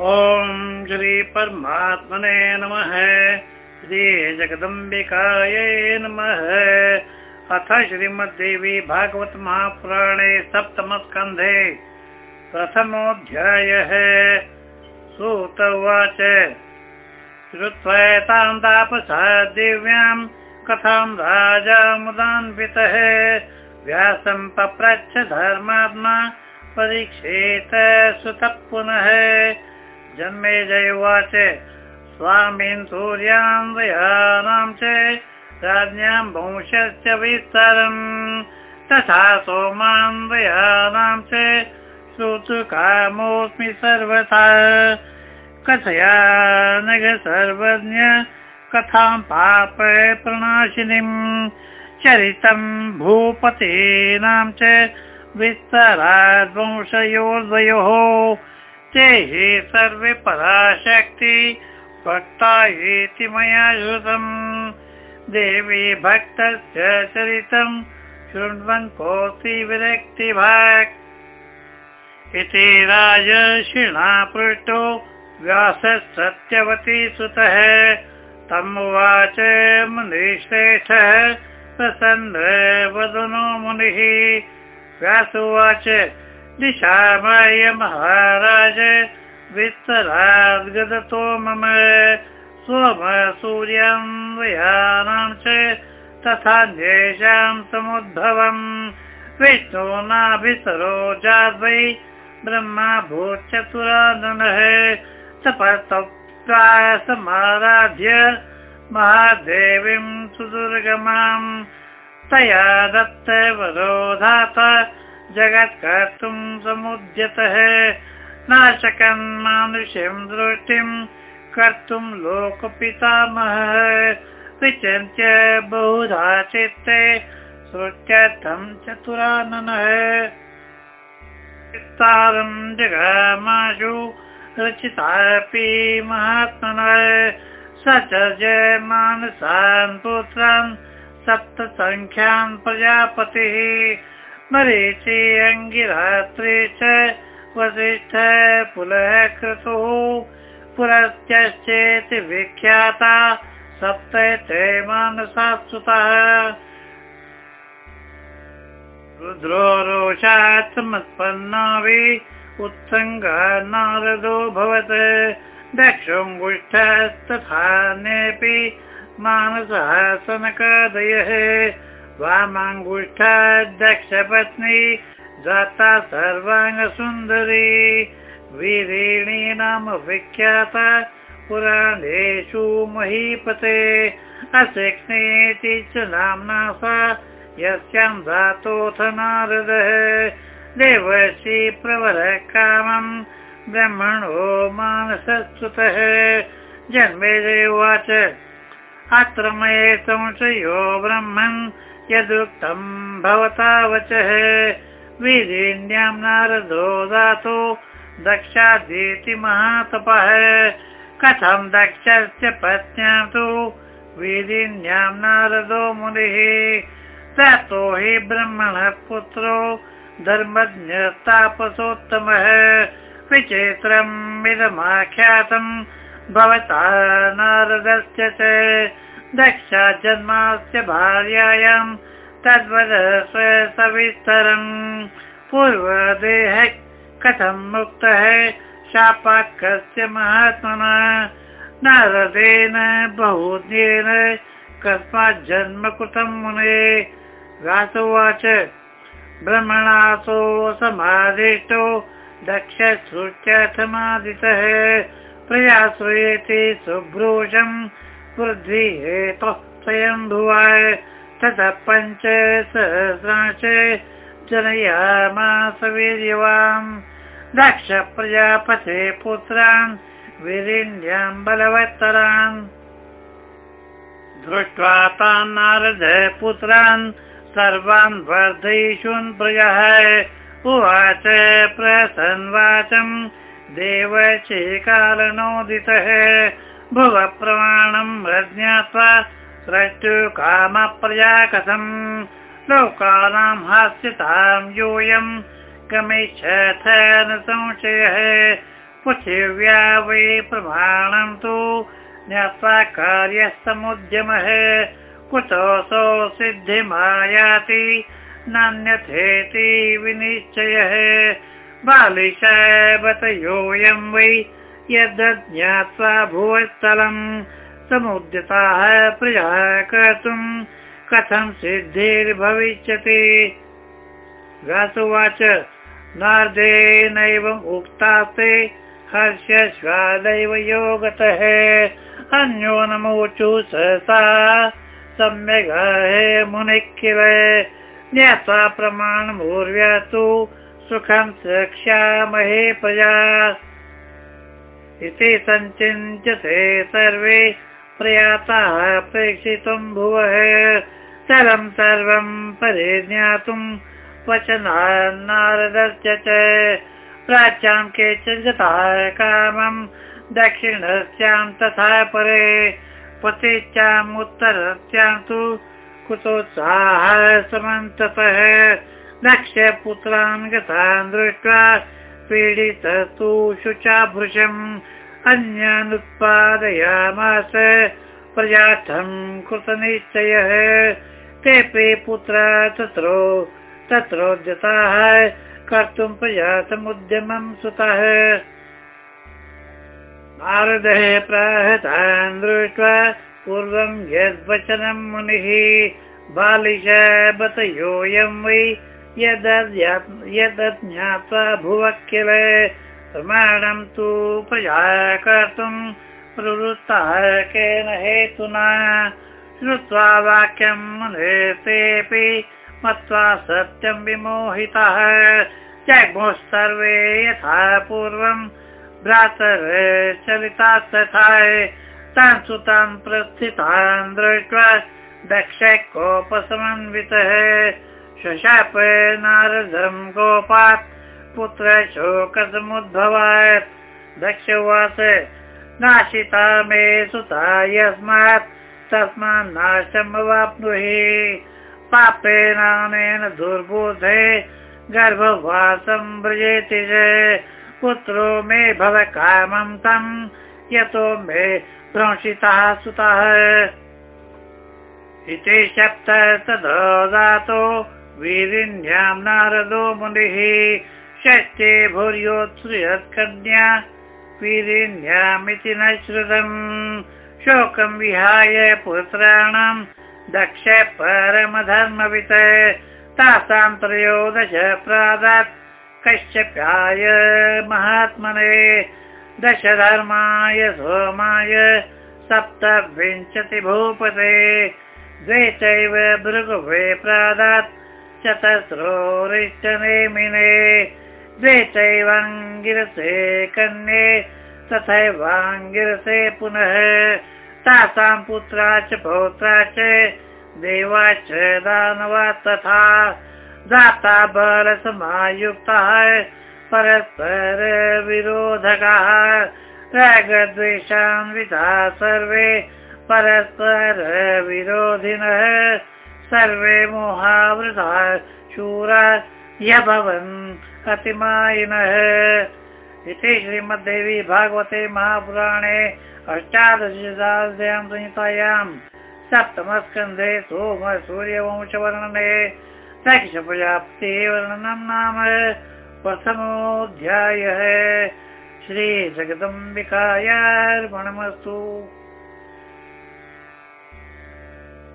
ॐ श्री परमात्मने नमः। श्री जगदम्बिकायै नमः। अथ श्रीमद्देवी भागवत महापुराणे सप्तमस्कन्धे प्रथमोऽध्यायः। सूत उवाच। श्रुत्वा तापसा दिव्यां कथां राजा मुदान्वितः। व्यासं पप्रच्छ धर्मात्मा परीक्षेत सुतः पुनः जन्मे जय उवाच स्वामीन् सूर्यान्वयानां च राज्ञां वंशस्य विस्तरम्। तथा सोमान्वयानां च श्रोतुकामोऽस्मि सर्वथा। कथया नग सर्वज्ञ कथां पाप प्रणाशिनीम्। चरितं भूपतीनां च विस्तराद्वंशयोर्द्वयोः ते हि सर्वे पराशक्ति भक्ता इति मया श्रुतम् देवी भक्तस्य चरितं शृण्वन् कोऽपि विरक्तिभाक् इति राजशिणा पृष्टो व्यासः सत्यवती सुतः। तमुवाच मुनिश्रेष्ठः प्रसन्न वदनो मुनिः। व्यासुवाच दिशामय महाराज विस्तराद्गदतो मम सोम सूर्यान्वयानां च तथान्येषां समुद्भवम् विष्णुनाभिसरो जाद्वै ब्रह्मा भूचतुराननः तपस्तप्त्वा समाराध्य महादेवीं सुदुर्गमाम् तया दत्तवरोधात जगत्कर्तुं समुद्यतः। नाशकन् मानुष्यं दृष्टिं कर्तुं लोकपितामहः। विचिन्त्य बहुधा चित्ते श्रुत्यर्थं चतुराननः। विस्तारं जगामाशु रचितापि महात्मनः। स च मानसान् पुत्रान् सप्तसङ्ख्यान् प्रजापतिः। मरीचि अङ्गिरात्रि च वसिष्ठ पुलः क्रतुः पुरश्चेति विख्याता सप्त ते मानसा उत्सङ्गः नारदो भवत्। दक्षोऽङ्गुष्ठस्तथान्येऽपि मानसः सनकादयः वामाङ्गुष्ठा दक्षपत्नी जाता सर्वाङ्गसुन्दरी। वीरिणी नाम विख्याता पुराणेषु महीपते। अशिक्ष्णीति च नाम्ना सा यस्यां धातोऽथ नारदः। देवशी प्रवरः कामम् ब्रह्मणो मानसस्तुतः। जन्मे उवाच अत्र मये संशयो ब्रह्मन् यदुक्तम् भवता वचः। वीरिण्यां नारदो दातो दक्षादीति महातपः। कथं दक्षस्य पत्न्यां तु वीरिण्यां नारदो मुनिः। ततो हि ब्रह्मणः पुत्रो धर्मज्ञतापसोत्तमः। इदमाख्यातम् भवता नारदस्य च दक्षा जन्मास्य भार्यायां तद्वद सविस्तरम् पूर्वदेह कथं मुक्तः? शापाकस्य महात्मना नारदेन बहुद्येन कस्मात् जन्म कृतं मुने। व्यासोवाच ब्रह्मणासो समादिष्टो दक्षश्रुत्यर्थमादितः। प्रयाश्रयेति सुभ्रूषम् पृथ्वी हेतुः स्वयं भुवाय ततः पञ्च सहस्रांश जनयामास वीर्यवान् दक्ष प्रजापते पुत्रान् वीरिण्यां बलवत्तरान् दृष्ट्वा तान् नारद पुत्रान् सर्वान् वर्धयिषुन् प्रजः उवाच प्रसन्वाचम् देवचेकालनोदितः भुव प्रमाणम् ज्ञात्वा स्रष्टु कामप्रजा कथम् लोकानां हास्यतां यूयम् गमिष्यथ न संशयः। पृथिव्या वै प्रमाणं तु ज्ञात्वा कार्यसमुद्यमः कुतोऽसौ सिद्धिमायाति नान्यथेति विनिश्चयः। बालिशवत योऽयं वै यद्ज्ञात्वा भुवत्स्थलम् समुद्यताः प्रियः कर्तुम् कथं सिद्धिर्भविष्यति? गासुवाच नार्देनैवम् उक्तास्ते हर्षश्वादैव योगतः। अन्यो नमोचु सहसा सम्यग् हे मुनिखिल। ज्ञात्वा प्रमाणमूर्व्या तु सुखं रक्ष्यामहे प्रजा इति सञ्चिन्त्यते सर्वे प्रयाताः प्रेक्षितुं भुवः। सर्वं सर्वं परिज्ञातुं वचनान्नारदस्य च। प्राच्यां केचन गताः कामं दक्षिणस्यां तथा परे पतिच्याम् उत्तरस्यां तु कुतोत्साहः समन्ततः। दक्षपुत्रान् गतान् दृष्ट्वा पीडितस्तु शुचाभृशम् अन्यानुत्पादयामास प्रजार्थं कृतनिश्चयः। तेऽपि पुत्रा तत्रो तत्रोद्यताः कर्तुं प्रजातमुद्यमं सुतः। नारदः प्राहतान् दृष्ट्वा पूर्वं यद्वचनं मुनिः बालिश बत योऽयं वै यदज्ञात्वा भुव किल प्रमाणं तु प्रजा कर्तुं प्रवृत्तः केन हेतुना। श्रुत्वा वाक्यं मुनेतेऽपि मत्वा सत्यं विमोहितः। जग्मुः यथा पूर्वम् भ्रातर चलिता तथा। तान् सुतान् प्रस्थितान् दृष्ट्वा दक्ष कोपसमन्वितः शशाप नारदं गोपात् पुत्र शोकसमुद्भवात् दक्ष उवाच नाशिता मे सुता यस्मात् तस्मान् नाशमवाप्नुहि पापेनानेन दुर्बोधे गर्भवासं व्रजेति पुत्रो मे भव कामं तं यतो मे भ्रंशितः सुतः। इति सप्त तदो वीरिण्यां नारदो मुनिः षष्ठे भूर्योत्सृयत्कन्या वीरिण्यामिति न श्रुतम् शोकं विहाय पुत्राणां दक्ष परमधर्मवित्। तासां त्रयोदश प्रादात् कश्यप्याय महात्मने। दशधर्माय सोमाय सप्तविंशति भूपते द्वे चैव भृगुवे प्रादात् चतस्रोरिष्टनेमिने द्वे चैवाङ्गिरसे कन्ये तथैवाङ्गिरसे पुनः तासां पुत्रा च पौत्रा च देवा च दानवा तथा दाता बलसमायुक्तः परस्पर विरोधकाः रागद्वेषान्विता सर्वे परस्पर विरोधिनः सर्वे मोहावृता शूरा ह्यभवन् अतिमायिनः। इति श्रीमद्देवी भागवते महापुराणे अष्टादशदायां संहितायां सप्तमस्कन्धे सोम सूर्यवंशवर्णने वर्णनं नाम प्रथमोऽध्यायः। श्रीजगदम्बिकायार्पणमस्तु